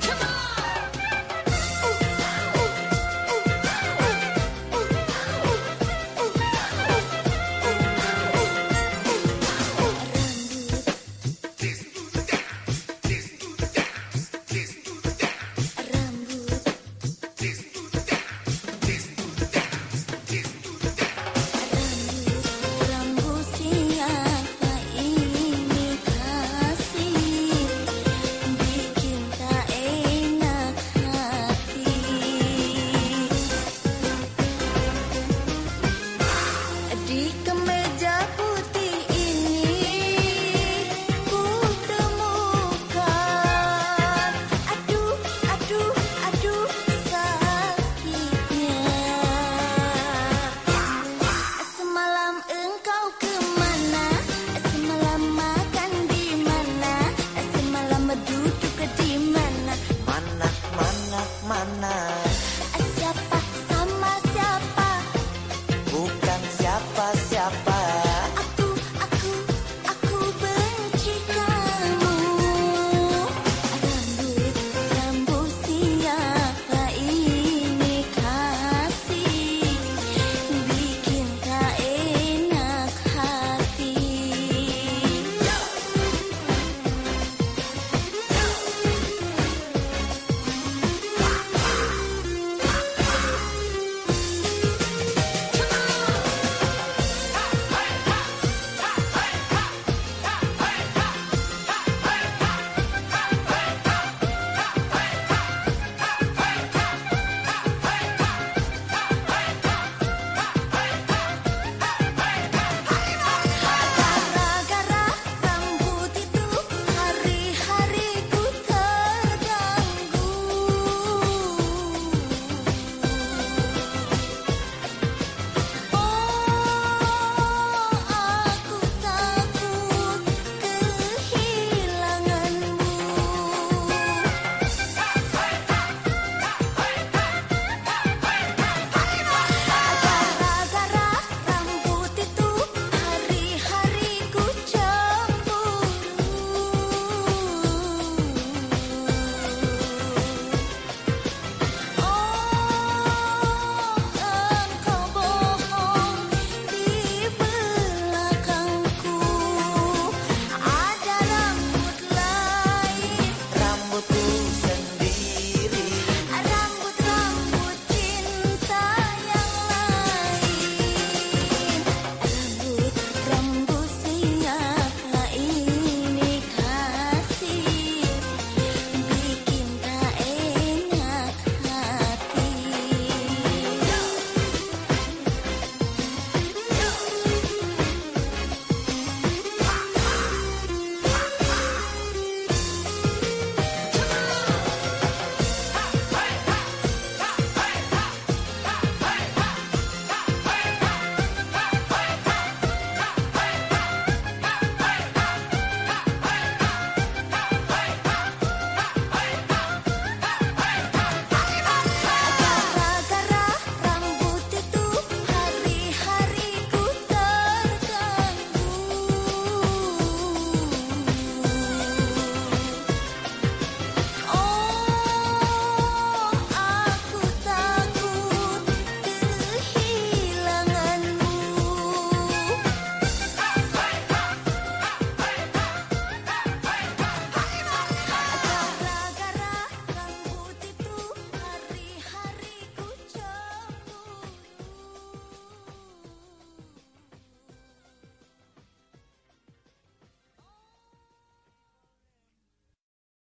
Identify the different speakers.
Speaker 1: Come on.